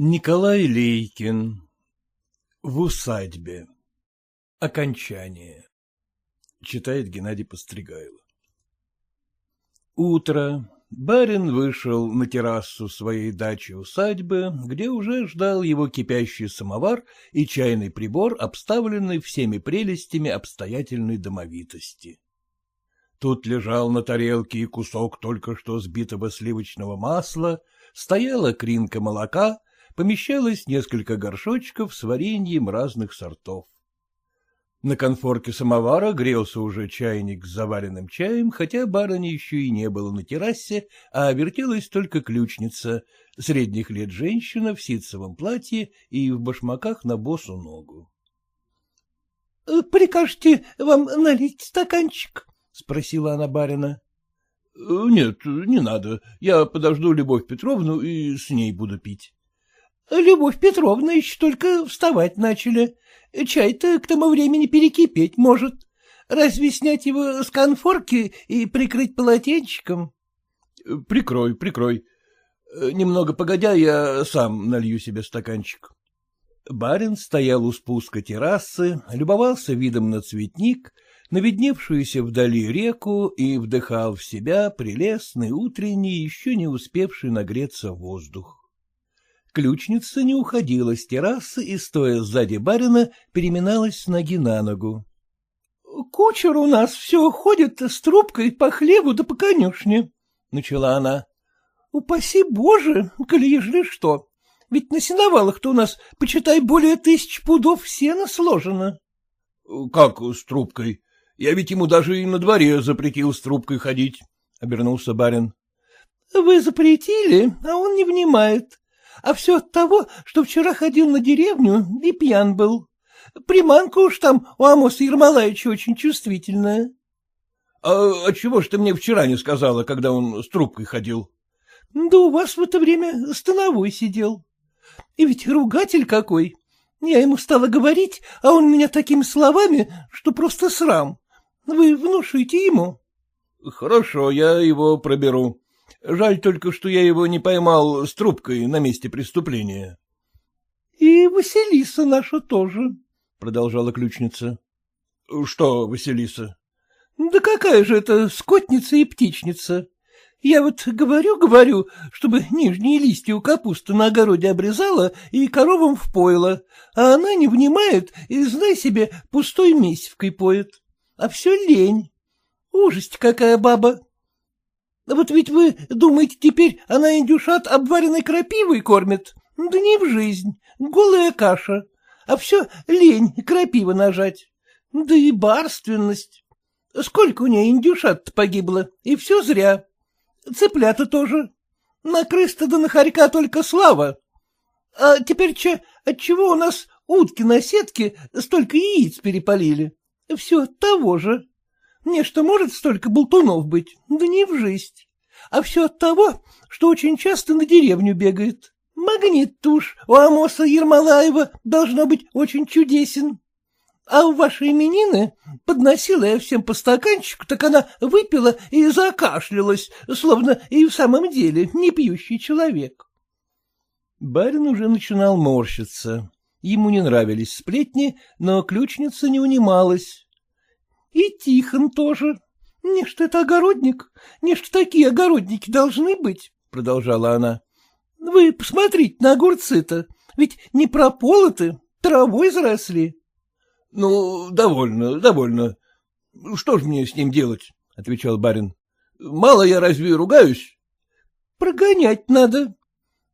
Николай Лейкин. В усадьбе. Окончание. Читает Геннадий Постригайло. Утро. Барин вышел на террасу своей дачи-усадьбы, где уже ждал его кипящий самовар и чайный прибор, обставленный всеми прелестями обстоятельной домовитости. Тут лежал на тарелке и кусок только что сбитого сливочного масла, стояла кринка молока, помещалось несколько горшочков с вареньем разных сортов. На конфорке самовара грелся уже чайник с заваренным чаем, хотя барыни еще и не было на террасе, а вертелась только ключница, средних лет женщина в ситцевом платье и в башмаках на босу ногу. «Э, — Прикажете вам налить стаканчик? — спросила она барина. — Нет, не надо. Я подожду Любовь Петровну и с ней буду пить. — Любовь Петровна еще только вставать начали. Чай-то к тому времени перекипеть может. Разве снять его с конфорки и прикрыть полотенчиком? — Прикрой, прикрой. Немного погодя, я сам налью себе стаканчик. Барин стоял у спуска террасы, любовался видом на цветник, на видневшуюся вдали реку и вдыхал в себя прелестный утренний, еще не успевший нагреться воздух. Ключница не уходила с террасы и, стоя сзади барина, переминалась с ноги на ногу. — Кучер у нас все ходит с трубкой по хлебу да по конюшне, — начала она. — Упаси Боже, коли ежели что. Ведь на сеновалах-то у нас, почитай, более тысяч пудов сена сложено. — Как с трубкой? Я ведь ему даже и на дворе запретил с трубкой ходить, — обернулся барин. — Вы запретили, а он не внимает а все от того, что вчера ходил на деревню и пьян был. Приманка уж там у Амоса Ермолаевича очень чувствительная. — А отчего ж ты мне вчера не сказала, когда он с трубкой ходил? — Да у вас в это время становой сидел. И ведь ругатель какой. Я ему стала говорить, а он меня такими словами, что просто срам. Вы внушите ему. — Хорошо, я его проберу. Жаль только, что я его не поймал с трубкой на месте преступления. — И Василиса наша тоже, — продолжала ключница. — Что, Василиса? — Да какая же это скотница и птичница? Я вот говорю-говорю, чтобы нижние листья у капусты на огороде обрезала и коровам впоила, а она не внимает и, знай себе, пустой месивкой поет. А все лень. Ужасть какая баба. Вот ведь вы думаете, теперь она индюшат обваренной крапивой кормит? Да не в жизнь, голая каша. А все лень крапива нажать. Да и барственность. Сколько у нее индюшат погибло, и все зря. Цыплята тоже. На крыста да на хорька только слава. А теперь че, отчего у нас утки на сетке столько яиц перепалили? Все того же. Мне что может столько болтунов быть? Да не в жизнь. А все от того, что очень часто на деревню бегает. Магнит-то уж у Амоса Ермолаева должно быть очень чудесен. А у вашей именины подносила я всем по стаканчику, так она выпила и закашлялась, словно и в самом деле не пьющий человек. Барин уже начинал морщиться. Ему не нравились сплетни, но ключница не унималась. И Тихон тоже. Не что это огородник, не что такие огородники должны быть, — продолжала она. — Вы посмотрите на огурцы-то, ведь не прополоты, травой заросли. — Ну, довольно, довольно. Что ж мне с ним делать? — отвечал барин. — Мало я разве ругаюсь? — Прогонять надо.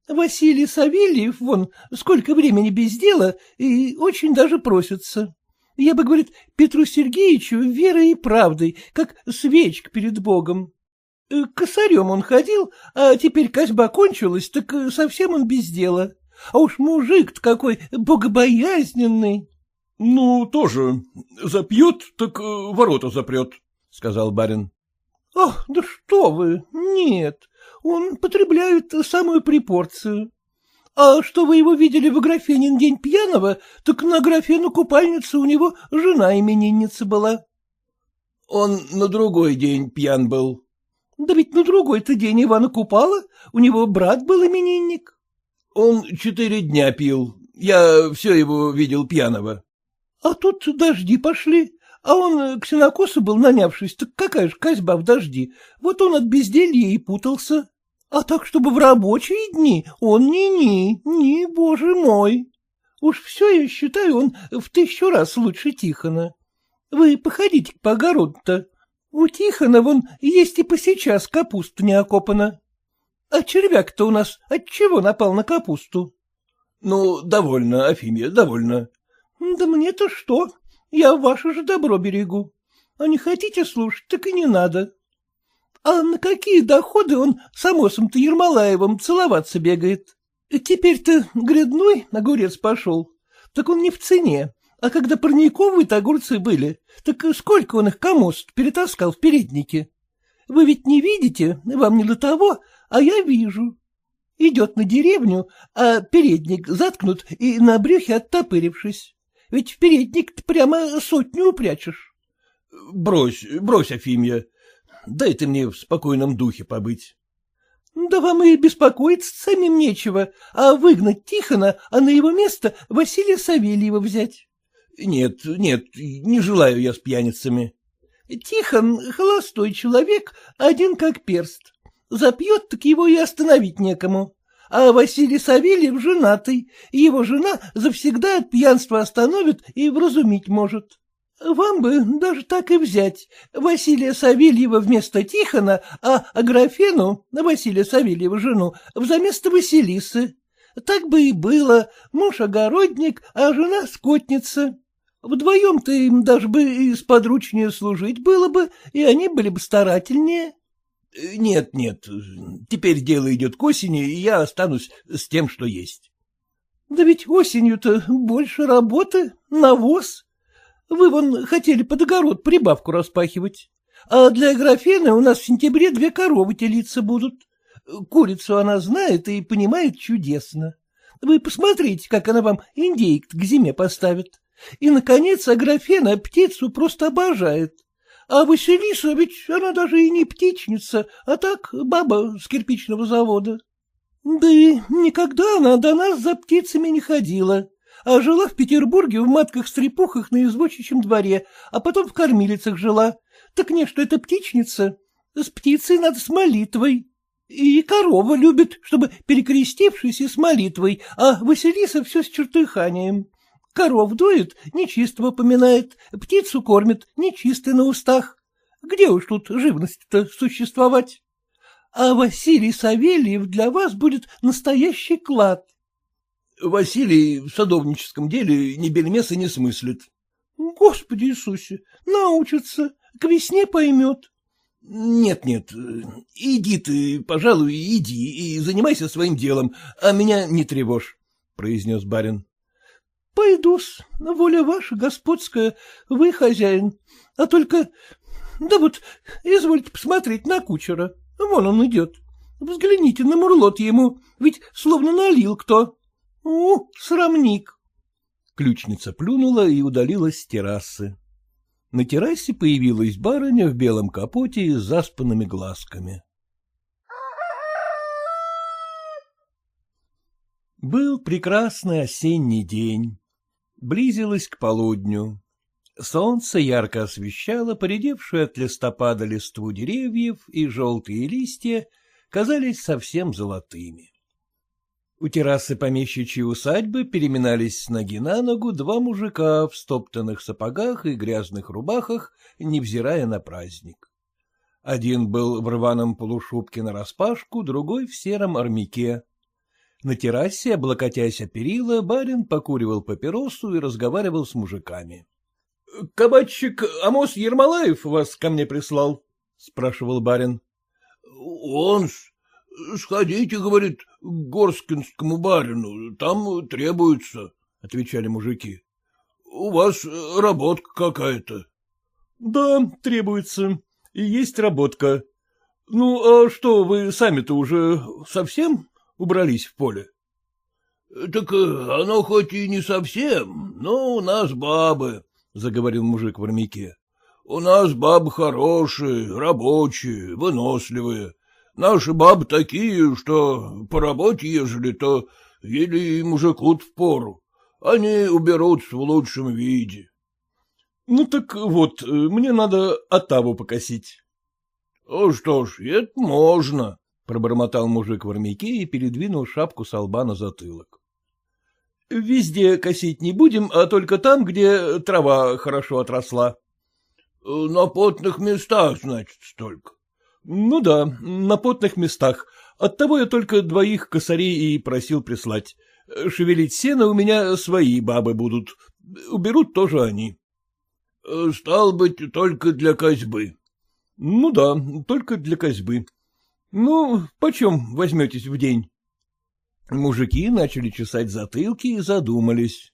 Василий Савельев, вон, сколько времени без дела, и очень даже просится. Я бы, говорит, Петру Сергеевичу верой и правдой, как свечка перед Богом. Э, косарем он ходил, а теперь козьба кончилась, так э, совсем он без дела. А уж мужик-то какой богобоязненный. — Ну, тоже. Запьет, так э, ворота запрет, — сказал барин. — Ах, да что вы, нет, он потребляет самую припорцию. А что вы его видели в Аграфенин день пьяного, так на Аграфену купальнице у него жена именинница была. — Он на другой день пьян был. — Да ведь на другой-то день Ивана Купала у него брат был именинник. — Он четыре дня пил. Я все его видел пьяного. — А тут дожди пошли. А он к сенокосу был нанявшись, так какая же козьба в дожди. Вот он от безделья и путался. А так, чтобы в рабочие дни, он ни-ни, ни, боже мой. Уж все, я считаю, он в тысячу раз лучше Тихона. Вы походите по огороду-то. У Тихона вон есть и по сейчас капуста не окопана. А червяк-то у нас от чего напал на капусту? — Ну, довольно, Афимия, довольно. — Да мне-то что? Я ваше же добро берегу. А не хотите слушать, так и не надо. А на какие доходы он с Амосом-то Ермолаевым целоваться бегает? Теперь-то грядной огурец пошел. Так он не в цене. А когда парниковые-то огурцы были, так сколько он их кому перетаскал в переднике? Вы ведь не видите, вам не до того, а я вижу. Идет на деревню, а передник заткнут и на брюхе оттопырившись. Ведь в передник прямо сотню упрячешь. — Брось, брось, Афимья. Дай ты мне в спокойном духе побыть. — Да вам и беспокоиться самим нечего, а выгнать Тихона, а на его место Василия Савельева взять. — Нет, нет, не желаю я с пьяницами. — Тихон — холостой человек, один как перст. Запьет, так его и остановить некому а Василий Савельев женатый, его жена завсегда от пьянства остановит и вразумить может. Вам бы даже так и взять. Василия Савельева вместо Тихона, а Аграфену, Василия Савельева жену, взаместо Василисы. Так бы и было, муж огородник, а жена скотница. Вдвоем-то им даже бы и сподручнее служить было бы, и они были бы старательнее. — Нет, нет, теперь дело идет к осени, и я останусь с тем, что есть. — Да ведь осенью-то больше работы, навоз. Вы вон хотели под огород прибавку распахивать. А для графены у нас в сентябре две коровы телиться будут. Курицу она знает и понимает чудесно. Вы посмотрите, как она вам индейк к зиме поставит. И, наконец, Аграфена птицу просто обожает. А Василиса ведь она даже и не птичница, а так баба с кирпичного завода. Да и никогда она до нас за птицами не ходила, а жила в Петербурге в матках-стрепухах на извозчичьем дворе, а потом в кормилицах жила. Так не, что это птичница. С птицей надо с молитвой. И корова любит, чтобы перекрестившись и с молитвой, а Василиса все с чертыханием. Коров дует, нечистого поминает, птицу кормит, нечистый на устах. Где уж тут живность-то существовать? А Василий Савельев для вас будет настоящий клад. Василий в садовническом деле ни бельмеса не смыслит. Господи Иисусе, научится, к весне поймет. Нет, нет, иди ты, пожалуй, иди и занимайся своим делом, а меня не тревожь, — произнес барин. — Пойду-с, воля ваша господская, вы хозяин. А только, да вот, извольте посмотреть на кучера. Вон он идет. Взгляните на мурлот ему, ведь словно налил кто. О, срамник. Ключница плюнула и удалилась с террасы. На террасе появилась барыня в белом капоте и с заспанными глазками. Был прекрасный осенний день близилось к полудню. Солнце ярко освещало поредевшую от листопада листву деревьев, и желтые листья казались совсем золотыми. У террасы помещичьей усадьбы переминались с ноги на ногу два мужика в стоптанных сапогах и грязных рубахах, невзирая на праздник. Один был в рваном полушубке нараспашку, другой в сером армяке. На террасе, облокотясь о перила, барин покуривал папиросу и разговаривал с мужиками. — Кабачик Амос Ермолаев вас ко мне прислал? — спрашивал барин. — Он сходите, говорит, к Горскинскому барину, там требуется, — отвечали мужики. — У вас работка какая-то. — Да, требуется. И есть работка. Ну, а что, вы сами-то уже совсем убрались в поле? — Так э, оно хоть и не совсем, но у нас бабы, — заговорил мужик в армяке. — У нас бабы хорошие, рабочие, выносливые. Наши бабы такие, что по работе ежели, то Или мужику в пору. Они уберутся в лучшем виде. — Ну так вот, мне надо отаву покосить. — Ну что ж, это можно, — пробормотал мужик в армяке и передвинул шапку с лба на затылок. — Везде косить не будем, а только там, где трава хорошо отросла. — На потных местах, значит, столько. — Ну да, на потных местах. Оттого я только двоих косарей и просил прислать. Шевелить сено у меня свои бабы будут. Уберут тоже они. — Стал быть, только для козьбы. — Ну да, только для козьбы. Ну, почем возьметесь в день? Мужики начали чесать затылки и задумались.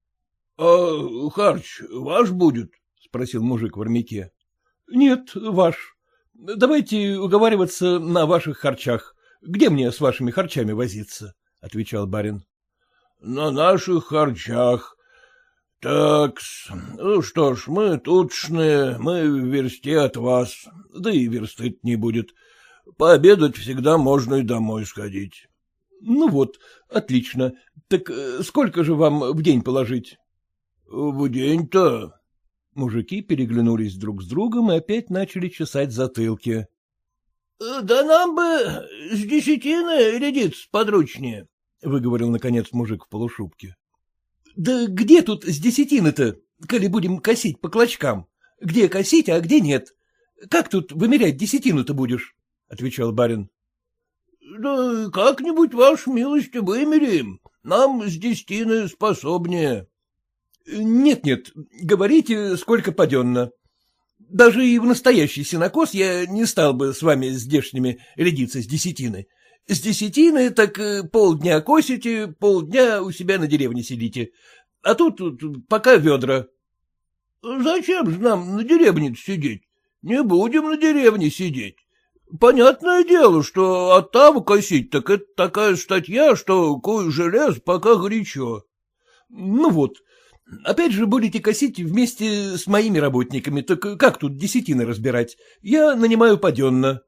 — А харч ваш будет? — спросил мужик в армяке. — Нет, ваш. Давайте уговариваться на ваших харчах. Где мне с вашими харчами возиться? — отвечал барин. — На наших харчах. Так, ну что ж, мы тутшные, мы в версте от вас, да и версты не будет. Пообедать всегда можно и домой сходить. — Ну вот, отлично. Так э, сколько же вам в день положить? — В день-то? Мужики переглянулись друг с другом и опять начали чесать затылки. — Да нам бы с десятины рядиться подручнее, — выговорил, наконец, мужик в полушубке. — Да где тут с десятины-то, коли будем косить по клочкам? Где косить, а где нет? Как тут вымерять десятину-то будешь? — отвечал барин. — Да как-нибудь, ваш милость, вымерим. Нам с десятины способнее. Нет-нет, говорите, сколько паденно. Даже и в настоящий сенокос я не стал бы с вами здешними рядиться с десятины. С десятины так э, полдня косите, полдня у себя на деревне сидите. А тут, тут пока ведра. — Зачем же нам на деревне сидеть? Не будем на деревне сидеть. Понятное дело, что оттаву косить, так это такая статья, что кое желез пока горячо. Ну вот, опять же будете косить вместе с моими работниками, так как тут десятины разбирать? Я нанимаю паденно.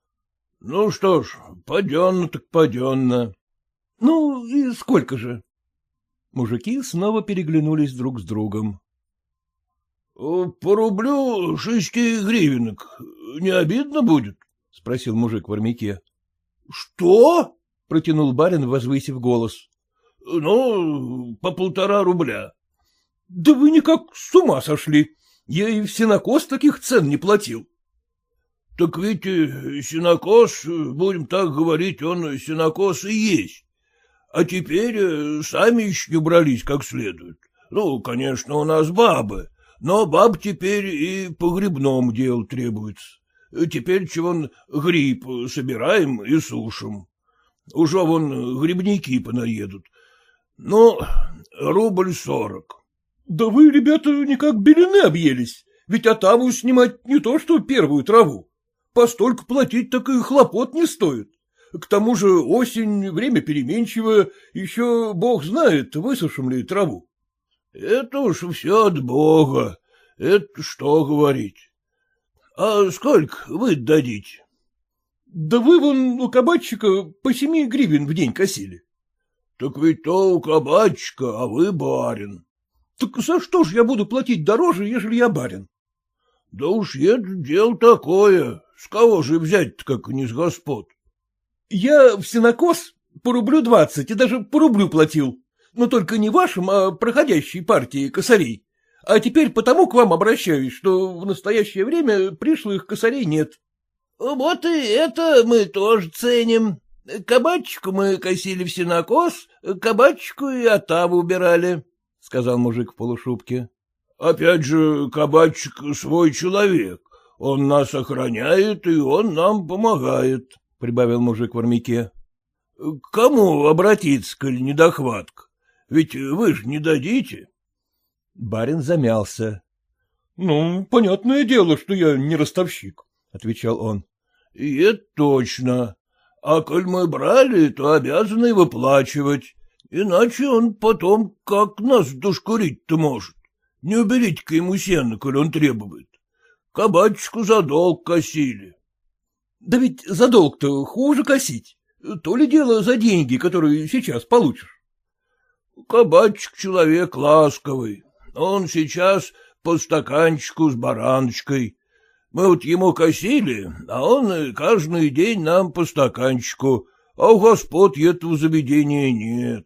— Ну что ж, паденно так паденно. — Ну и сколько же? Мужики снова переглянулись друг с другом. — По рублю шести гривенок. Не обидно будет? — спросил мужик в армяке. — Что? — протянул барин, возвысив голос. — Ну, по полтора рубля. — Да вы никак с ума сошли. Я и в сенокос таких цен не платил. — Так ведь э, сенокос, будем так говорить, он сенокос и есть. А теперь э, сами еще не убрались как следует. Ну, конечно, у нас бабы, но баб теперь и погребном дел требуется. Теперь чего гриб собираем и сушим. Уже вон грибники понаедут. Ну, рубль сорок. — Да вы, ребята, никак белины объелись. Ведь отаву снимать не то, что первую траву. Постольку платить так и хлопот не стоит. К тому же осень, время переменчивое, еще бог знает, высушим ли траву. — Это уж все от бога. Это что говорить. — А сколько вы дадите? — Да вы вон у кабачика по семи гривен в день косили. — Так ведь то у кабачика, а вы барин. — Так за что ж я буду платить дороже, ежели я барин? — Да уж это дело такое. С кого же взять-то, как не с господ? — Я в сенокос по рублю двадцать и даже по рублю платил. Но только не вашим, а проходящей партии косарей. А теперь потому к вам обращаюсь, что в настоящее время пришлых косарей нет. — Вот и это мы тоже ценим. Кабачку мы косили в сенокос, кабачку и отаву убирали, — сказал мужик в полушубке. — Опять же, кабачик свой человек. Он нас охраняет, и он нам помогает, — прибавил мужик в армяке. — К кому обратиться, коль недохватка? Ведь вы же не дадите. Барин замялся. — Ну, понятное дело, что я не ростовщик, — отвечал он. — И это точно. А коль мы брали, то обязаны выплачивать. Иначе он потом как нас душкурить-то может. Не уберите-ка ему сено, коль он требует. Кабачку за долг косили. — Да ведь за долг-то хуже косить. То ли дело за деньги, которые сейчас получишь. Кабачик человек ласковый. Он сейчас по стаканчику с бараночкой. Мы вот ему косили, а он каждый день нам по стаканчику, а у господ этого заведения нет, —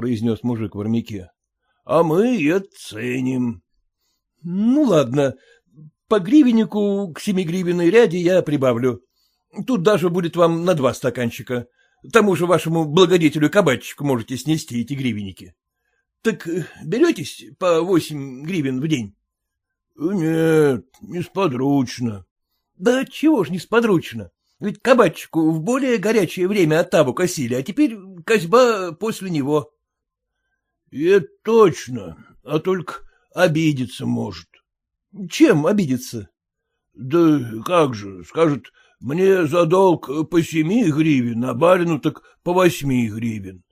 произнес мужик в армяке. — А мы это ценим. — Ну, ладно, по гривеннику к семигривенной ряде я прибавлю. Тут даже будет вам на два стаканчика. Тому же вашему благодетелю кабачику можете снести эти гривенники. Так беретесь по восемь гривен в день? — Нет, несподручно. — Да чего ж несподручно? Ведь кабачику в более горячее время оттаву косили, а теперь козьба после него. — это точно, а только обидеться может. — Чем обидеться? — Да как же, скажет, мне за долг по семи гривен, а барину так по восьми гривен.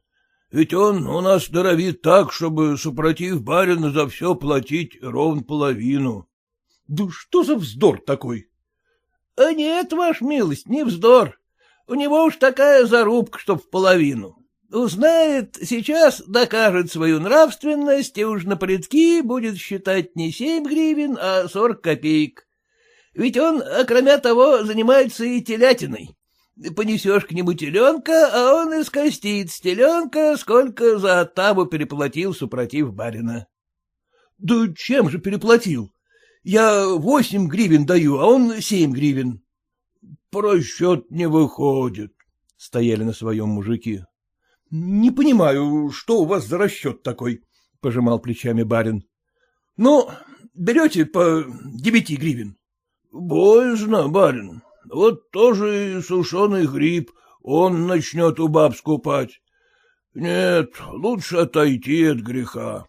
Ведь он у нас норовит так, чтобы, супротив барина, за все платить ровно половину. — Да что за вздор такой? — А нет, ваш милость, не вздор. У него уж такая зарубка, что в половину. Узнает, сейчас докажет свою нравственность, и уж на предки будет считать не семь гривен, а сорок копеек. Ведь он, кроме того, занимается и телятиной. Понесешь к нему теленка, а он и скостит с теленка, сколько за оттаву переплатил, супротив барина. — Да чем же переплатил? Я восемь гривен даю, а он семь гривен. — Просчет не выходит, — стояли на своем мужики. — Не понимаю, что у вас за расчет такой, — пожимал плечами барин. — Ну, берете по девяти гривен. — Боязно, барин. Вот тоже и сушеный гриб, он начнет у баб скупать. Нет, лучше отойти от греха.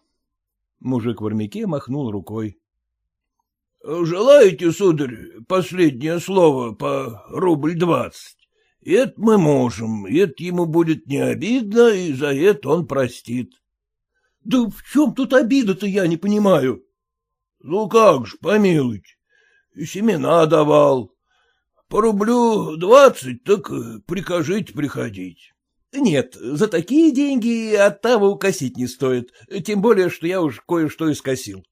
Мужик в армяке махнул рукой. — Желаете, сударь, последнее слово по рубль двадцать? Это мы можем, это ему будет не обидно, и за это он простит. — Да в чем тут обида-то, я не понимаю. — Ну как ж, помилуйте, семена давал. По рублю двадцать, так прикажите приходить. — Нет, за такие деньги от того укосить не стоит, тем более, что я уж кое-что и скосил.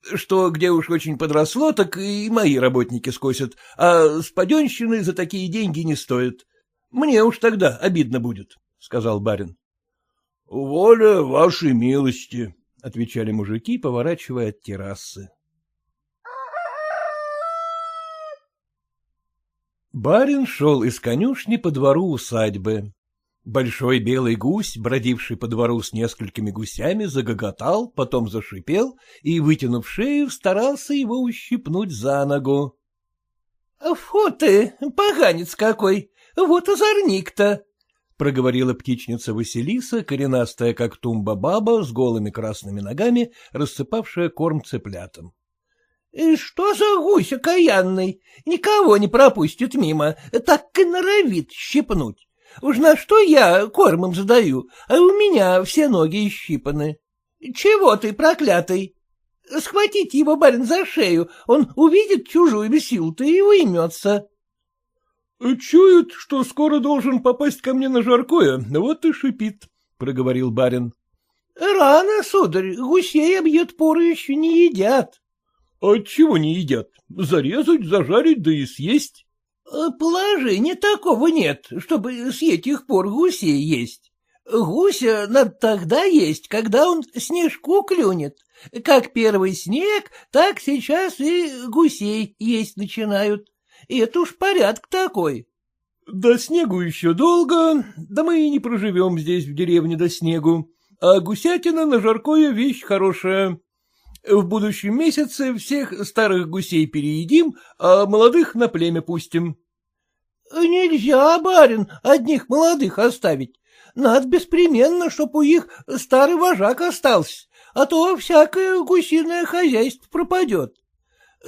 Что где уж очень подросло, так и мои работники скосят, а с за такие деньги не стоит. Мне уж тогда обидно будет, — сказал барин. — Воля вашей милости, — отвечали мужики, поворачивая от террасы. Барин шел из конюшни по двору усадьбы. Большой белый гусь, бродивший по двору с несколькими гусями, загоготал, потом зашипел и, вытянув шею, старался его ущипнуть за ногу. — Фу ты, поганец какой! Вот озорник-то! — проговорила птичница Василиса, коренастая, как тумба баба, с голыми красными ногами, рассыпавшая корм цыплятам. — Что за гусь окаянный? Никого не пропустит мимо, так и норовит щипнуть. Уж на что я кормом задаю, а у меня все ноги щипаны. Чего ты, проклятый? Схватите его, барин, за шею, он увидит чужую бесилу-то и уймется. — Чует, что скоро должен попасть ко мне на жаркое, вот и шипит, — проговорил барин. — Рано, сударь, гусей обьет поры еще не едят. — Отчего не едят? Зарезать, зажарить, да и съесть. Положения такого нет, чтобы с этих пор гусей есть. Гуся надо тогда есть, когда он снежку клюнет. Как первый снег, так сейчас и гусей есть начинают. Это уж порядок такой. — До снегу еще долго, да мы и не проживем здесь в деревне до снегу. А гусятина на жаркое вещь хорошая. В будущем месяце всех старых гусей переедим, а молодых на племя пустим. — Нельзя, барин, одних молодых оставить. Надо беспременно, чтоб у их старый вожак остался, а то всякое гусиное хозяйство пропадет.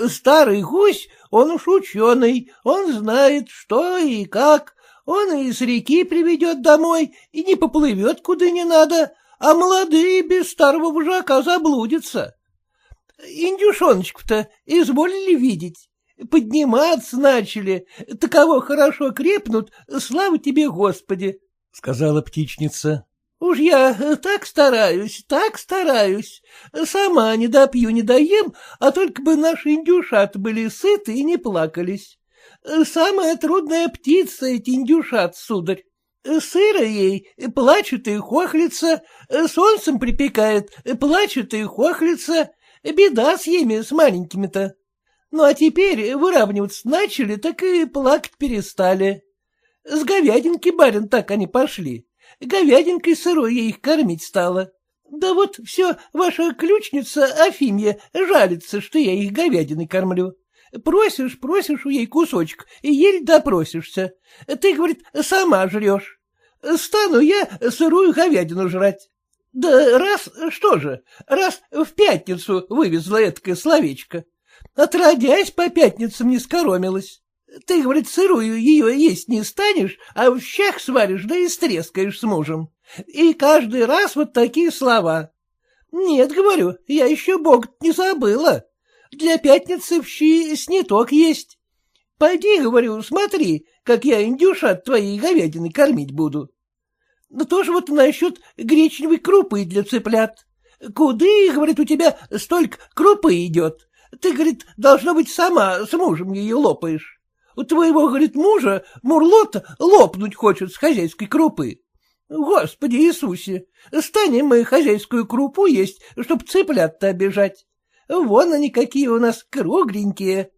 Старый гусь, он уж ученый, он знает, что и как, он и с реки приведет домой, и не поплывет куда не надо, а молодые без старого вожака заблудятся. Индюшоночку-то изволили видеть. Подниматься начали, таково хорошо крепнут, слава тебе, Господи, — сказала птичница. — Уж я так стараюсь, так стараюсь. Сама не допью, не доем, а только бы наши индюшат были сыты и не плакались. Самая трудная птица эти индюшат, сударь. Сыро ей, плачет и хохлится, солнцем припекает, плачет и хохлится. Беда с ими, с маленькими-то. Ну, а теперь выравниваться начали, так и плакать перестали. С говядинки, барин, так они пошли. Говядинкой сырой я их кормить стала. Да вот все ваша ключница Афимья жалится, что я их говядиной кормлю. Просишь, просишь у ей кусочек, и еле допросишься. Ты, говорит, сама жрешь. Стану я сырую говядину жрать. Да раз, что же, раз в пятницу вывезла эткое словечко. Отродясь, по пятницам не скоромилась. Ты, говорит, сырую ее есть не станешь, а в щах сваришь, да и стрескаешь с мужем. И каждый раз вот такие слова. Нет, говорю, я еще бог не забыла. Для пятницы в щи сниток есть. Пойди, говорю, смотри, как я индюшат твоей говядины кормить буду. Да тоже вот насчет гречневой крупы для цыплят. Куды, говорит, у тебя столько крупы идет? Ты, говорит, должно быть, сама с мужем ее лопаешь. У твоего, говорит, мужа мурлота лопнуть хочет с хозяйской крупы. Господи Иисусе, станем мы хозяйскую крупу есть, чтоб цыплят-то обижать. Вон они какие у нас кругленькие.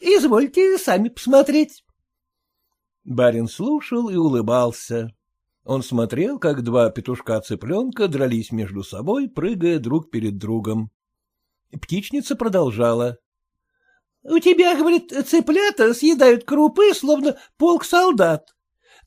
Извольте сами посмотреть. Барин слушал и улыбался. Он смотрел, как два петушка-цыпленка дрались между собой, прыгая друг перед другом. Птичница продолжала. — У тебя, говорит, цыплята съедают крупы, словно полк солдат.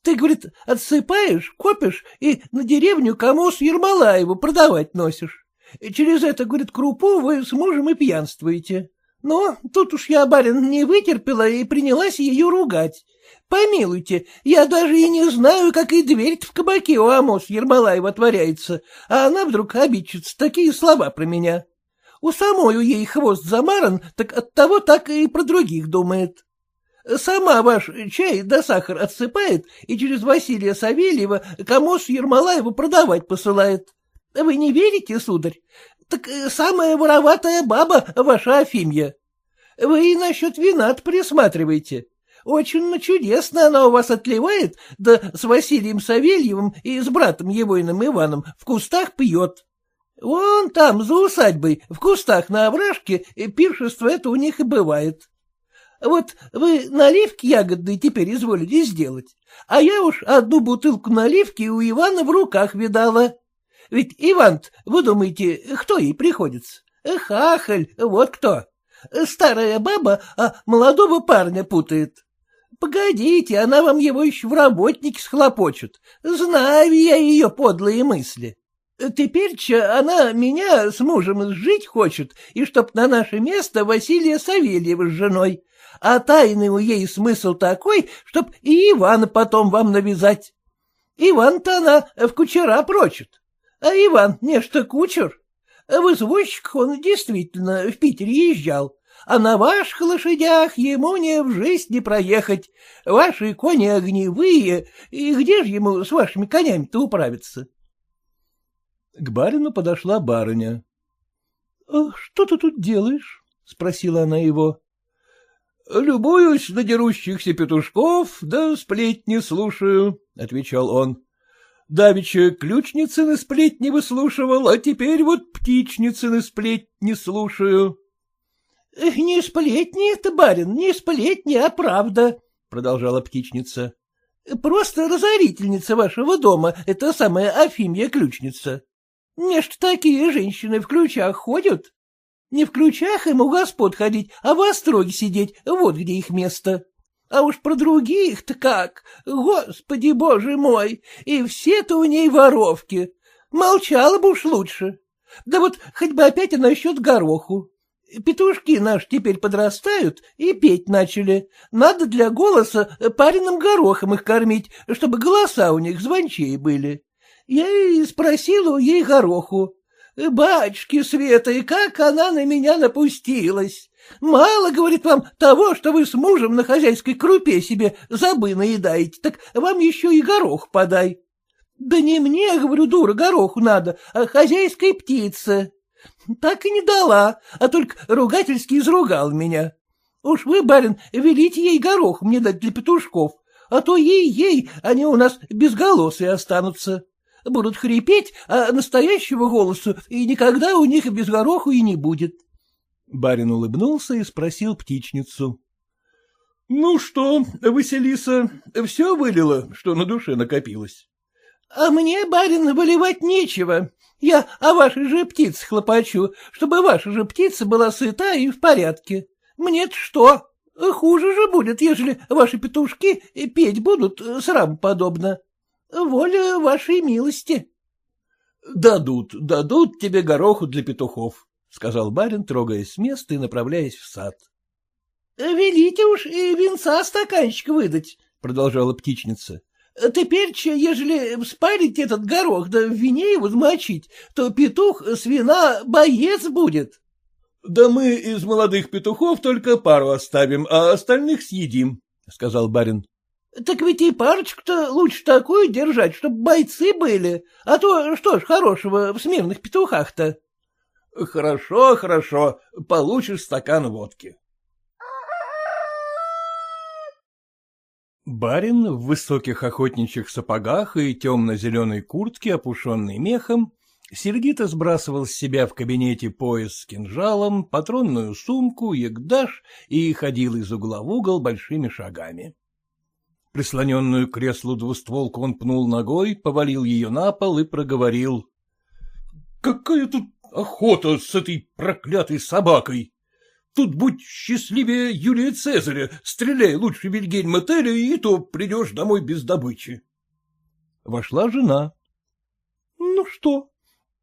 Ты, говорит, отсыпаешь, копишь и на деревню кому с Ермолаеву продавать носишь. Через это, говорит, крупу вы с мужем и пьянствуете. Но тут уж я, барин, не вытерпела и принялась ее ругать. Помилуйте, я даже и не знаю, как и дверь в кабаке у Амос Ермолаева отворяется, а она вдруг обидчица такие слова про меня. У самой ей хвост замаран, так от того так и про других думает. Сама ваш чай да сахар отсыпает и через Василия Савельева Камос Ермолаеву продавать посылает. Вы не верите, сударь? Так самая вороватая баба ваша Афимья. Вы и насчет вина присматривайте. Очень чудесно она у вас отливает, да с Василием Савельевым и с братом Егойным Иваном в кустах пьет. Вон там, за усадьбой, в кустах на овражке, пиршество это у них и бывает. Вот вы наливки ягодные теперь изволили сделать, а я уж одну бутылку наливки у Ивана в руках видала. Ведь Иван, вы думаете, кто ей приходится? Хахаль, вот кто. Старая баба, а молодого парня путает. Погодите, она вам его еще в работнике схлопочет. Знаю я ее подлые мысли. Теперь-че она меня с мужем жить хочет, и чтоб на наше место Василия Савельева с женой. А тайный у ей смысл такой, чтоб и Ивана потом вам навязать. Иван-то она в кучера прочит. А Иван нечто кучер. В извозчиках он действительно в Питере езжал. А на ваших лошадях ему не в жизнь не проехать. Ваши кони огневые, и где же ему с вашими конями-то управиться? К барину подошла барыня. «А — Что ты тут делаешь? — спросила она его. — Любуюсь на дерущихся петушков, да сплетни слушаю, — отвечал он. — Давеча ключницыны сплетни выслушивал, а теперь вот птичницыны сплетни слушаю. — Не сплетни это, барин, не сплетни, а правда, — продолжала птичница. — Просто разорительница вашего дома, это самая Афимья-ключница. Не ж такие женщины в ключах ходят. Не в ключах им у господ ходить, а в остроге сидеть, вот где их место. А уж про других-то как, господи боже мой, и все-то у ней воровки. Молчала бы уж лучше. Да вот хоть бы опять и насчет гороху. Петушки наши теперь подрастают и петь начали. Надо для голоса пареным горохом их кормить, чтобы голоса у них звончее были. Я и спросила у ей гороху. — Батюшки Света, и как она на меня напустилась! Мало, говорит вам, того, что вы с мужем на хозяйской крупе себе забы наедаете, так вам еще и горох подай. Да не мне, говорю, дура, гороху надо, а хозяйской птице. Так и не дала, а только ругательски изругал меня. Уж вы, барин, велите ей горох мне дать для петушков, а то ей-ей они у нас безголосые останутся. Будут хрипеть, а настоящего голосу и никогда у них без гороху и не будет. Барин улыбнулся и спросил птичницу. — Ну что, Василиса, все вылила, что на душе накопилось? — А мне, барин, выливать нечего. Я о вашей же птице хлопочу, чтобы ваша же птица была сыта и в порядке. Мне-то что? Хуже же будет, ежели ваши петушки петь будут срам подобно. Воля вашей милости. — Дадут, дадут тебе гороху для петухов, — сказал барин, трогаясь с места и направляясь в сад. — Велите уж и венца стаканчик выдать, — продолжала птичница. — Теперь, ежели спарить этот горох да в вине его замочить, то петух с вина боец будет. — Да мы из молодых петухов только пару оставим, а остальных съедим, — сказал барин. — Так ведь и парочку-то лучше такую держать, чтобы бойцы были, а то что ж хорошего в смирных петухах-то? — Хорошо, хорошо, получишь стакан водки. Барин в высоких охотничьих сапогах и темно-зеленой куртке, опушенной мехом, сердито сбрасывал с себя в кабинете пояс с кинжалом, патронную сумку, ягдаш и ходил из угла в угол большими шагами. Прислоненную к креслу двустволку он пнул ногой, повалил ее на пол и проговорил. — Какая тут охота с этой проклятой собакой! Тут будь счастливее Юлия Цезаря, стреляй лучше Вильгельма Теля, и то придешь домой без добычи. Вошла жена. — Ну что,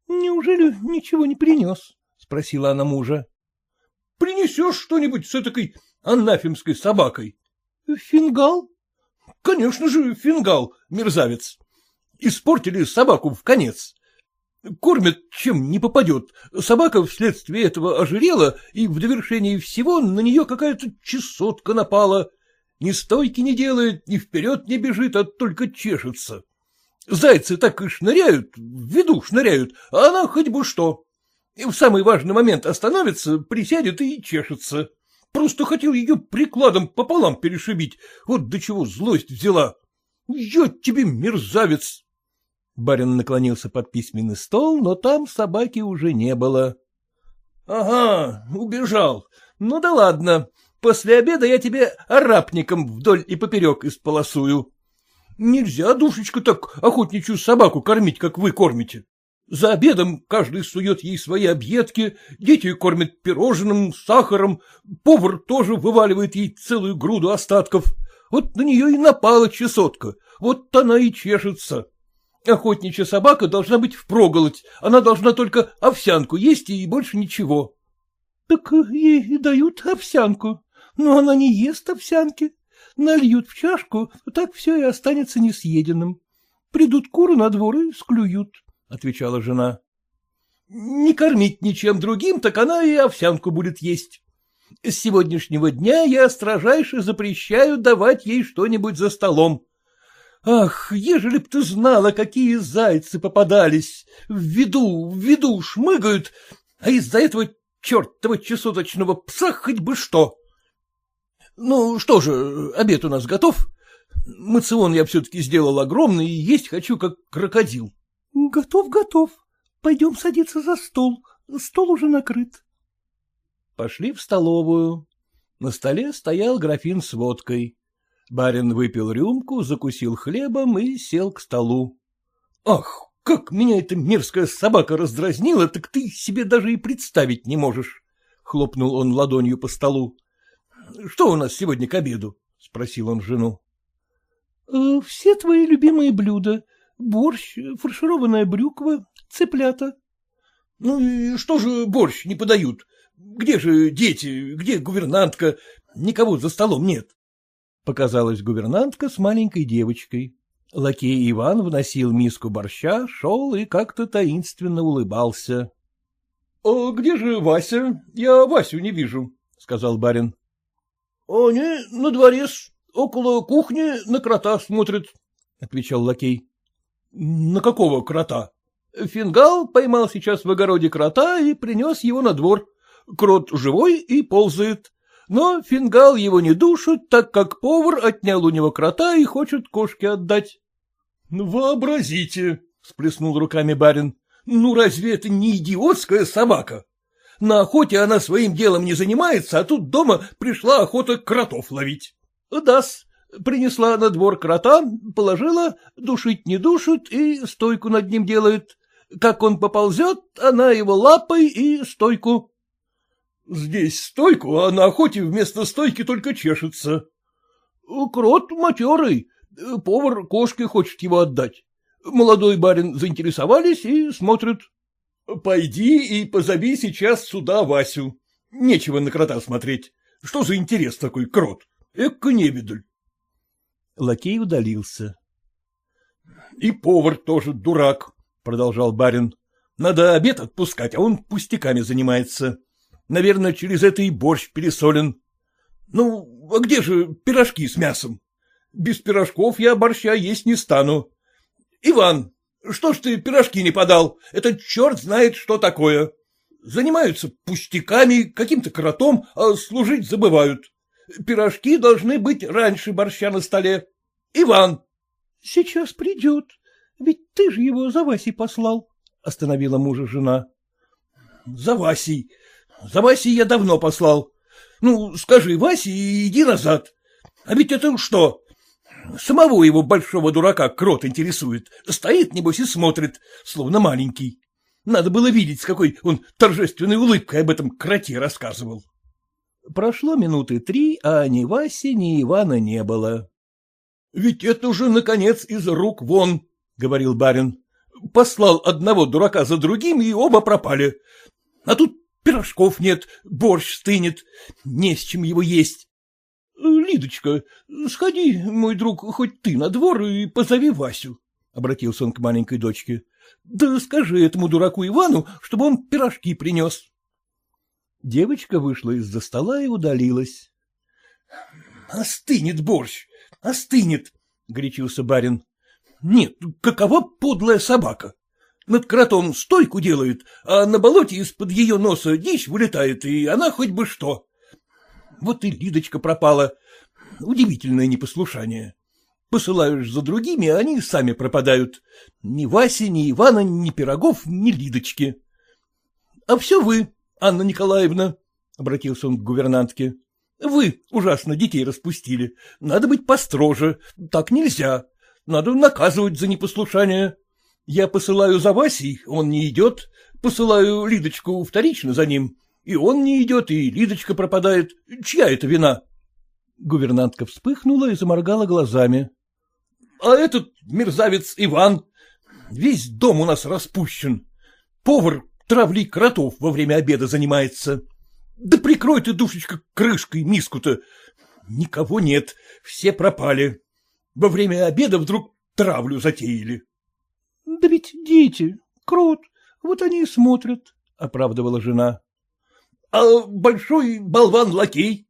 неужели ничего не принес? — спросила она мужа. — Принесешь что-нибудь с этой анафемской собакой? — Фингал? — Конечно же, фингал, мерзавец. Испортили собаку в конец. Кормят, чем не попадет. Собака вследствие этого ожирела, и в довершении всего на нее какая-то чесотка напала. Ни стойки не делает, ни вперед не бежит, а только чешется. Зайцы так и шныряют, в виду шныряют, а она хоть бы что. И в самый важный момент остановится, присядет и чешется. Просто хотел ее прикладом пополам перешибить, вот до чего злость взяла. Я тебе мерзавец! Барин наклонился под письменный стол, но там собаки уже не было. — Ага, убежал. Ну да ладно. После обеда я тебе арапником вдоль и поперек исполосую. Нельзя, душечка, так охотничью собаку кормить, как вы кормите. За обедом каждый сует ей свои объедки, дети кормят пирожным, сахаром, повар тоже вываливает ей целую груду остатков. Вот на нее и напала чесотка, вот она и чешется. Охотничья собака должна быть впроголодь, она должна только овсянку есть и больше ничего. — Так ей дают овсянку, но она не ест овсянки. Нальют в чашку, так все и останется несъеденным. Придут куры на двор и склюют, — отвечала жена. — Не кормить ничем другим, так она и овсянку будет есть. С сегодняшнего дня я строжайше запрещаю давать ей что-нибудь за столом. Ах, ежели б ты знала, какие зайцы попадались! В виду, в виду шмыгают, а из-за этого чертова чесоточного пса хоть бы что! Ну, что же, обед у нас готов? Мацион я все-таки сделал огромный, и есть хочу, как крокодил. — Готов, готов. Пойдем садиться за стол. Стол уже накрыт. Пошли в столовую. На столе стоял графин с водкой. Барин выпил рюмку, закусил хлебом и сел к столу. — Ах, как меня эта мерзкая собака раздразнила, так ты себе даже и представить не можешь! — хлопнул он ладонью по столу. — Что у нас сегодня к обеду? — спросил он жену. «Э, — Все твои любимые блюда. Борщ, фаршированная брюква, цыплята. — Ну и что же борщ не подают? Где же дети, где гувернантка? Никого за столом нет. Показалась гувернантка с маленькой девочкой. Лакей Иван вносил миску борща, шел и как-то таинственно улыбался. А где же Вася? Я Васю не вижу, — сказал барин. — Они на дворе около кухни на крота смотрят, — отвечал лакей. — На какого крота? Фингал поймал сейчас в огороде крота и принес его на двор. Крот живой и ползает. Но фингал его не душит, так как повар отнял у него крота и хочет кошке отдать. — Ну, вообразите, — сплеснул руками барин, — ну разве это не идиотская собака? На охоте она своим делом не занимается, а тут дома пришла охота кротов ловить. Дас, принесла на двор крота, положила, душить не душит и стойку над ним делает. Как он поползет, она его лапой и стойку. Здесь стойку, а на охоте вместо стойки только чешется. Крот матерый, повар кошке хочет его отдать. Молодой барин заинтересовались и смотрят. Пойди и позови сейчас сюда Васю. Нечего на крота смотреть. Что за интерес такой крот? Эка небедаль. Лакей удалился. — И повар тоже дурак, — продолжал барин. — Надо обед отпускать, а он пустяками занимается. Наверное, через это и борщ пересолен. Ну, а где же пирожки с мясом? Без пирожков я борща есть не стану. Иван, что ж ты пирожки не подал? Это черт знает, что такое. Занимаются пустяками, каким-то кротом, а служить забывают. Пирожки должны быть раньше борща на столе. Иван! — Сейчас придет. Ведь ты же его за Васей послал, — остановила мужа жена. — За Васей. За Васей я давно послал. Ну, скажи Васе и иди назад. А ведь это что? Самого его большого дурака крот интересует. Стоит, небось, и смотрит, словно маленький. Надо было видеть, с какой он торжественной улыбкой об этом кроте рассказывал. Прошло минуты три, а ни Васи, ни Ивана не было. — Ведь это уже, наконец, из рук вон, — говорил барин. — Послал одного дурака за другим, и оба пропали. А тут Пирожков нет, борщ стынет, не с чем его есть. — Лидочка, сходи, мой друг, хоть ты на двор и позови Васю, — обратился он к маленькой дочке. — Да скажи этому дураку Ивану, чтобы он пирожки принес. Девочка вышла из-за стола и удалилась. — Остынет борщ, остынет, — горячился барин. — Нет, какова подлая собака! Над кротом стойку делают, а на болоте из-под ее носа дичь вылетает, и она хоть бы что. Вот и Лидочка пропала. Удивительное непослушание. Посылаешь за другими, они сами пропадают. Ни Васи, ни Ивана, ни Пирогов, ни Лидочки. — А все вы, Анна Николаевна, — обратился он к гувернантке. — Вы ужасно детей распустили. Надо быть построже. Так нельзя. Надо наказывать за непослушание. Я посылаю за Васей, он не идет, посылаю Лидочку вторично за ним, и он не идет, и Лидочка пропадает. Чья это вина? Гувернантка вспыхнула и заморгала глазами. — А этот мерзавец Иван, весь дом у нас распущен. Повар травлей кротов во время обеда занимается. Да прикрой ты, душечка, крышкой миску-то. Никого нет, все пропали. Во время обеда вдруг травлю затеяли. — Да ведь дети, крот, вот они и смотрят, — оправдывала жена. — А большой болван-лакей?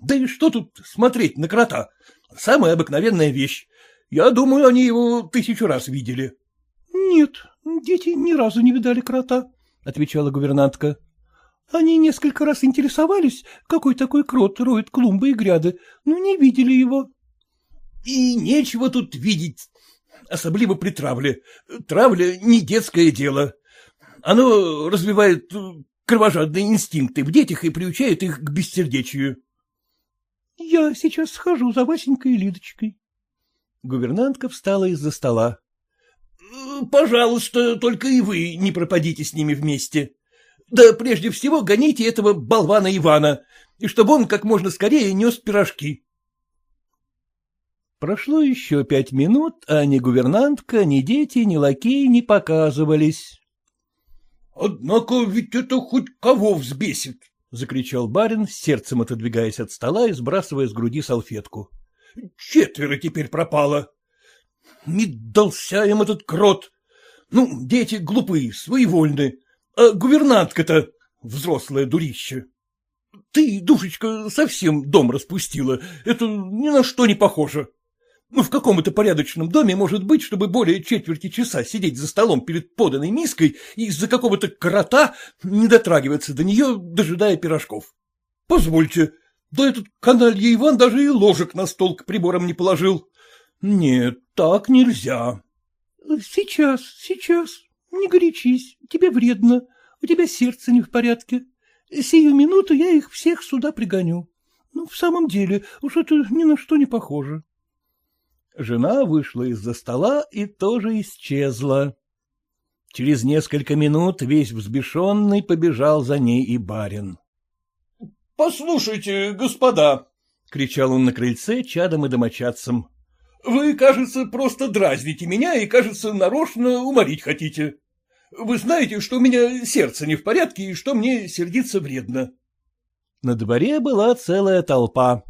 Да и что тут смотреть на крота? Самая обыкновенная вещь. Я думаю, они его тысячу раз видели. — Нет, дети ни разу не видали крота, — отвечала гувернантка. — Они несколько раз интересовались, какой такой крот роет клумбы и гряды, но не видели его. — И нечего тут видеть особливо при травле. Травля не детское дело. Оно развивает э, кровожадные инстинкты в детях и приучает их к бессердечию. — Я сейчас схожу за Васенькой и Лидочкой. Гувернантка встала из-за стола. «Э, — Пожалуйста, только и вы не пропадите с ними вместе. Да прежде всего гоните этого болвана Ивана, и чтобы он как можно скорее нес пирожки. Прошло еще пять минут, а ни гувернантка, ни дети, ни лакей не показывались. — Однако ведь это хоть кого взбесит! — закричал барин, сердцем отодвигаясь от стола и сбрасывая с груди салфетку. — Четверо теперь пропало. Не дался им этот крот. Ну, дети глупые, своевольны. А гувернантка-то взрослая дурища. Ты, душечка, совсем дом распустила. Это ни на что не похоже. Ну, в каком это порядочном доме может быть, чтобы более четверти часа сидеть за столом перед поданной миской и из-за какого-то крота не дотрагиваться до нее, дожидая пирожков? Позвольте, да этот каналья Иван даже и ложек на стол к приборам не положил. Нет, так нельзя. — Сейчас, сейчас, не горячись, тебе вредно, у тебя сердце не в порядке. Сию минуту я их всех сюда пригоню. Ну, в самом деле, уж это ни на что не похоже. Жена вышла из-за стола и тоже исчезла. Через несколько минут весь взбешенный побежал за ней и барин. — Послушайте, господа, — кричал он на крыльце чадом и домочадцам, — вы, кажется, просто дразните меня и, кажется, нарочно уморить хотите. Вы знаете, что у меня сердце не в порядке и что мне сердиться вредно. На дворе была целая толпа.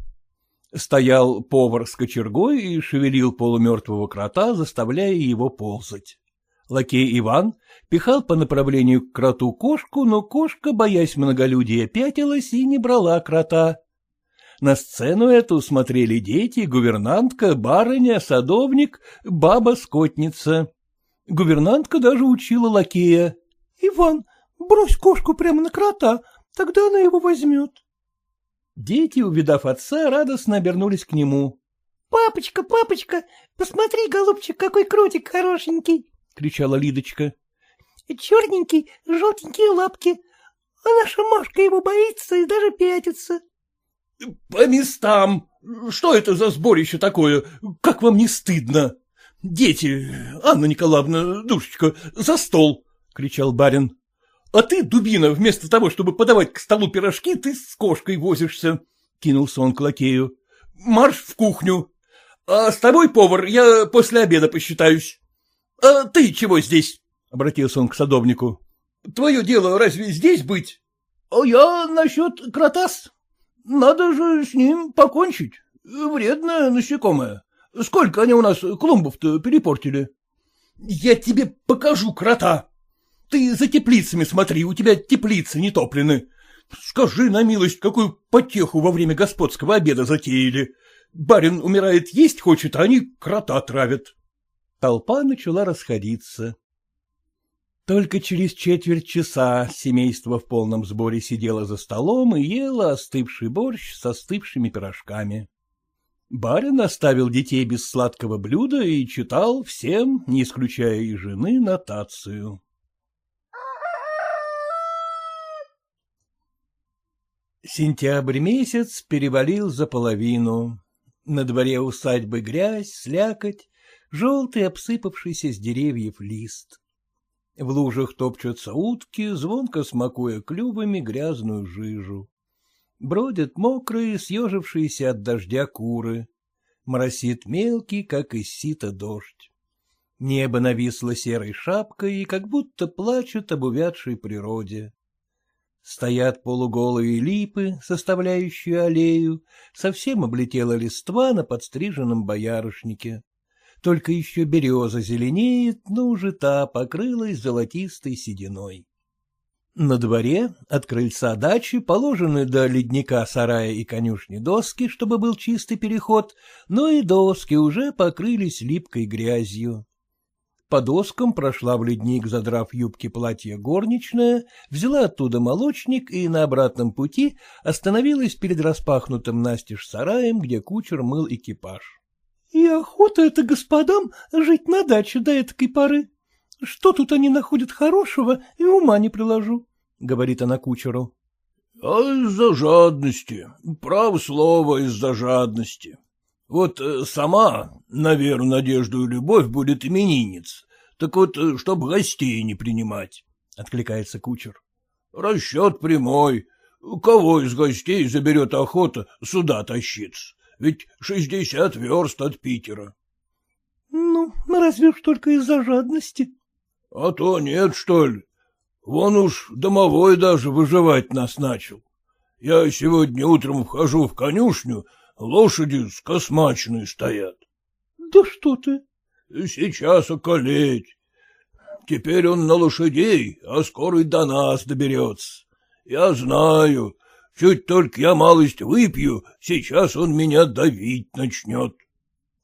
Стоял повар с кочергой и шевелил полумертвого крота, заставляя его ползать. Лакей Иван пихал по направлению к кроту кошку, но кошка, боясь многолюдия, пятилась и не брала крота. На сцену эту смотрели дети, гувернантка, барыня, садовник, баба-скотница. Гувернантка даже учила лакея. — Иван, брось кошку прямо на крота, тогда она его возьмет. Дети, увидав отца, радостно обернулись к нему. — Папочка, папочка, посмотри, голубчик, какой кротик хорошенький! — кричала Лидочка. — Черненький, желтенькие лапки, а наша Машка его боится и даже пятится. — По местам! Что это за сборище такое? Как вам не стыдно? Дети, Анна Николаевна, душечка, за стол! — кричал барин. А ты, дубина, вместо того, чтобы подавать к столу пирожки, ты с кошкой возишься, — кинулся он к лакею. — Марш в кухню. А с тобой, повар, я после обеда посчитаюсь. А ты чего здесь? — обратился он к садовнику. — Твое дело разве здесь быть? — А я насчет кротас. Надо же с ним покончить. Вредное насекомое. Сколько они у нас клумбов-то перепортили? — Я тебе покажу крота. Ты за теплицами смотри, у тебя теплицы не топлены. Скажи на милость, какую потеху во время господского обеда затеяли. Барин умирает, есть хочет, а они крота травят. Толпа начала расходиться. Только через четверть часа семейство в полном сборе сидело за столом и ело остывший борщ с остывшими пирожками. Барин оставил детей без сладкого блюда и читал всем, не исключая и жены, нотацию. Сентябрь месяц перевалил за половину. На дворе усадьбы грязь, слякоть, желтый обсыпавшийся с деревьев лист. В лужах топчутся утки, звонко смакуя клювами грязную жижу. Бродят мокрые, съежившиеся от дождя куры. Моросит мелкий, как из сита дождь. Небо нависло серой шапкой и как будто плачут об увядшей природе. Стоят полуголые липы, составляющие аллею, совсем облетела листва на подстриженном боярышнике. Только еще береза зеленеет, но уже та покрылась золотистой сединой. На дворе от крыльца дачи положены до ледника сарая и конюшни доски, чтобы был чистый переход, но и доски уже покрылись липкой грязью. По доскам прошла в ледник, задрав юбки платья горничная, взяла оттуда молочник и на обратном пути остановилась перед распахнутым настежь сараем, где кучер мыл экипаж. — И охота это господам жить на даче до этой поры. Что тут они находят хорошего, и ума не приложу, — говорит она кучеру. — А из-за жадности, право слово, из-за жадности. Вот э, сама, на веру, надежду и любовь будет именинниц. Так вот, э, чтоб гостей не принимать, — откликается кучер. — Расчет прямой. Кого из гостей заберет охота сюда тащиться? Ведь шестьдесят верст от Питера. — Ну, разве ж только из-за жадности. — А то нет, что ли. Вон уж домовой даже выживать нас начал. Я сегодня утром вхожу в конюшню, Лошади с космачной стоят. — Да что ты? — Сейчас околеть. Теперь он на лошадей, а скоро и до нас доберется. Я знаю, чуть только я малость выпью, сейчас он меня давить начнет.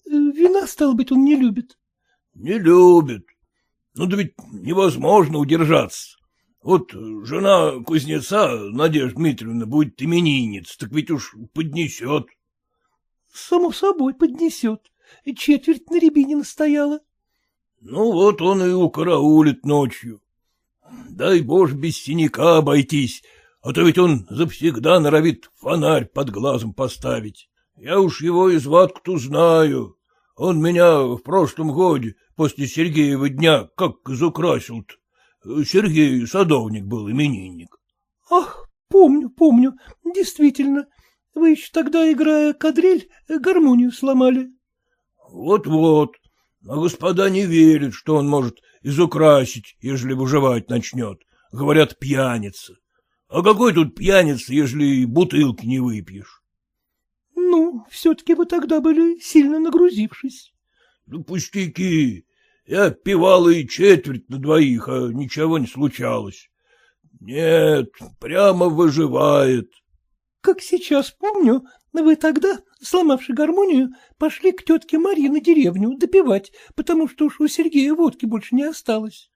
Э, — Вина, стал быть, он не любит. — Не любит. Ну да ведь невозможно удержаться. Вот жена кузнеца, Надежда Дмитриевна, будет именинница, так ведь уж поднесет. — Само собой поднесет. Четверть на рябине настояла. — Ну вот он и укараулит ночью. Дай боже без синяка обойтись, а то ведь он завсегда норовит фонарь под глазом поставить. Я уж его из ватку-то знаю. Он меня в прошлом годе, после Сергеева дня, как изукрасил-то. Сергей садовник был, именинник. — Ах, помню, помню, действительно. Вы еще тогда, играя кадриль, гармонию сломали. Вот — Вот-вот. А господа не верят, что он может изукрасить, ежели выживать начнет. Говорят, пьяница. А какой тут пьяница, ежели бутылки не выпьешь? — Ну, все-таки вы тогда были сильно нагрузившись. — Да пустяки. Я пивал и четверть на двоих, а ничего не случалось. Нет, прямо выживает. — Как сейчас помню, вы тогда, сломавши гармонию, пошли к тетке Марье на деревню допивать, потому что уж у Сергея водки больше не осталось.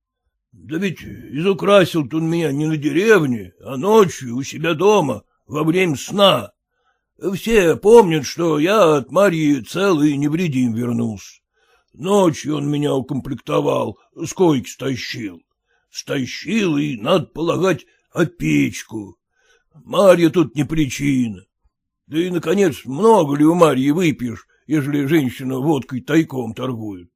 — Да ведь изукрасил-то он меня не на деревне, а ночью у себя дома, во время сна. Все помнят, что я от Марьи целый невредим вернулся. Ночью он меня укомплектовал, с койки стащил. Стащил и, надо полагать, опечку. Марья тут не причина. Да и, наконец, много ли у Марьи выпьешь, ежели женщина водкой тайком торгует?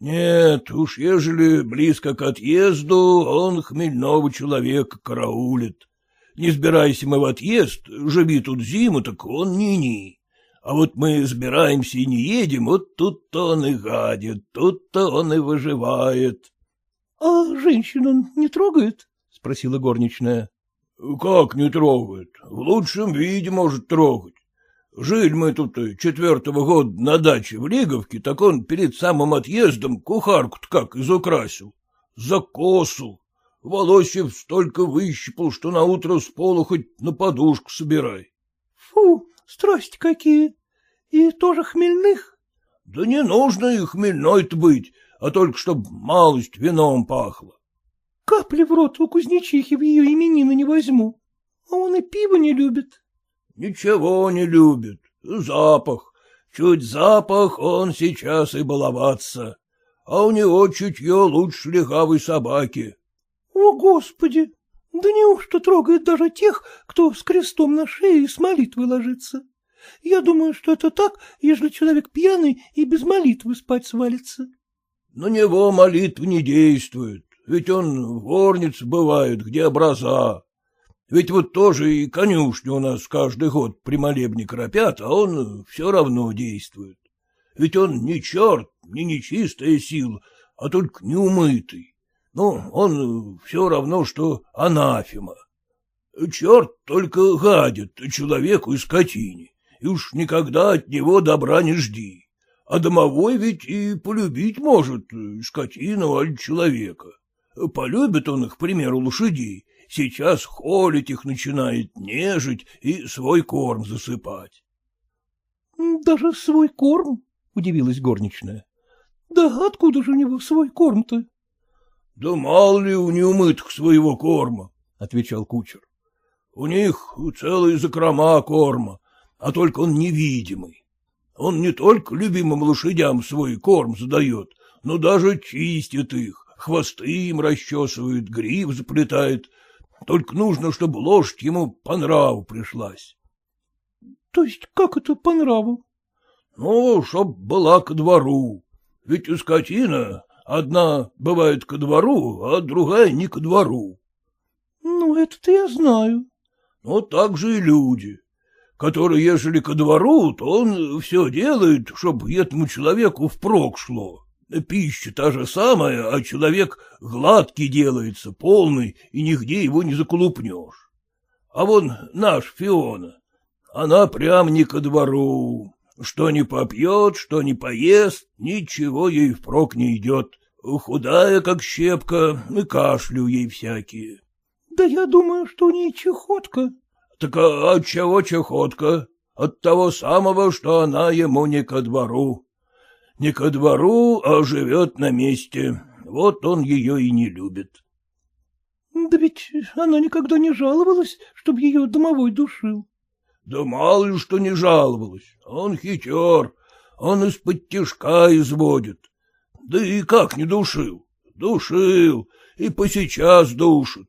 Нет, уж ежели близко к отъезду, он хмельного человека караулит. Не сбирайся мы в отъезд, живи тут зиму, так он ни-ни. А вот мы сбираемся и не едем, вот тут-то он и гадит, тут-то он и выживает. — А женщин он не трогает? — спросила горничная. — Как не трогает? В лучшем виде может трогать. Жили мы тут четвертого года на даче в Лиговке, так он перед самым отъездом кухарку-то как изукрасил. За косу. Волосев столько выщипал, что на утро с пола хоть на подушку собирай. — Фу, Страсти какие! И тоже хмельных? — Да не нужно и хмельной-то быть, а только чтоб малость вином пахло. — Капли в рот у кузнечихи в ее именины не возьму. А он и пиво не любит. — Ничего не любит. Запах. Чуть запах, он сейчас и баловаться. А у него чутье лучше легавой собаки. — О, Господи! Да неужто трогает даже тех, кто с крестом на шее и с молитвой ложится? Я думаю, что это так, ежели человек пьяный и без молитвы спать свалится. На него молитва не действует, ведь он в горнице бывает, где образа. Ведь вот тоже и конюшни у нас каждый год при молебне кропят, а он все равно действует. Ведь он не черт, не нечистая сила, а только неумытый. Ну, он все равно, что анафема. Черт только гадит человеку и скотине, и уж никогда от него добра не жди. А домовой ведь и полюбить может скотину аль человека. Полюбит он их, к примеру, лошадей, сейчас холить их начинает, нежить и свой корм засыпать. — Даже свой корм? — удивилась горничная. — Да откуда же у него свой корм-то? — Да мало ли у неумытых своего корма, — отвечал кучер. — У них целые закрома корма, а только он невидимый. Он не только любимым лошадям свой корм задает, но даже чистит их, хвосты им расчесывает, гриф заплетает. Только нужно, чтобы лошадь ему по нраву пришлась. — То есть как это по нраву? — Ну, чтоб была ко двору. Ведь у скотина Одна бывает ко двору, а другая не ко двору. — Ну, это-то я знаю. — Ну, так же и люди, которые, ежели ко двору, то он все делает, чтобы этому человеку впрок шло. Пища та же самая, а человек гладкий делается, полный, и нигде его не заколупнешь. А вон наш Фиона, она прям не ко двору. Что не попьет, что не поест, ничего ей впрок не идет. Худая, как щепка, и кашлю ей всякие. — Да я думаю, что у ней чехотка. — Так а от чего чехотка? От того самого, что она ему не ко двору. Не ко двору, а живет на месте. Вот он ее и не любит. — Да ведь она никогда не жаловалась, чтобы ее домовой душил. — Да мало ли что не жаловалась. Он хитер, он из-под тяжка изводит. Да и как не душил? Душил, и по сейчас душит.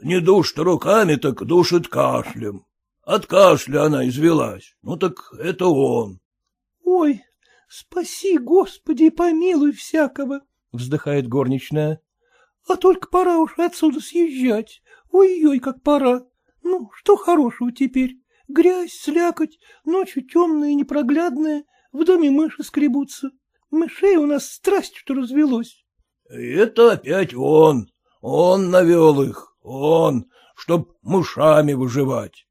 Не душит руками, так душит кашлем. От кашля она извелась. Ну так это он. — Ой, спаси, Господи, и помилуй всякого, — вздыхает горничная. — А только пора уж отсюда съезжать. Ой-ой, как пора. Ну, что хорошего теперь? Грязь, слякоть, ночью темная и непроглядная, в доме мыши скребутся. Мышей у нас страсть, что развелось. — Это опять он. Он навел их. Он, чтоб мышами выживать.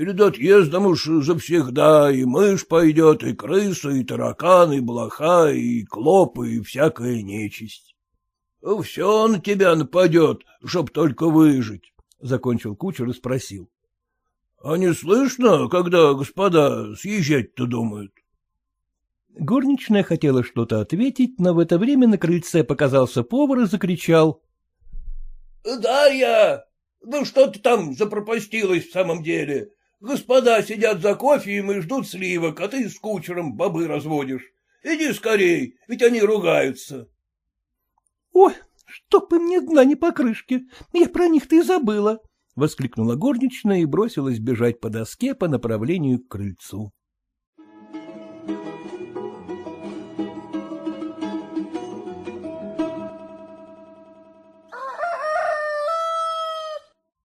Перед отъездом уж завсегда и мышь пойдет, и крыса, и таракан, и блоха, и клопы, и всякая нечисть. Все на тебя нападет, чтоб только выжить, — закончил кучер и спросил. — А не слышно, когда господа съезжать-то думают? Горничная хотела что-то ответить, но в это время на крыльце показался повар и закричал. — Дарья! Ну что ты там запропастилась в самом деле? Господа сидят за кофеем и ждут сливок, а ты с кучером бобы разводишь. Иди скорей, ведь они ругаются. — Ой, чтоб им мне дна не покрышки, я про них-то и забыла, — воскликнула горничная и бросилась бежать по доске по направлению к крыльцу. Thank you.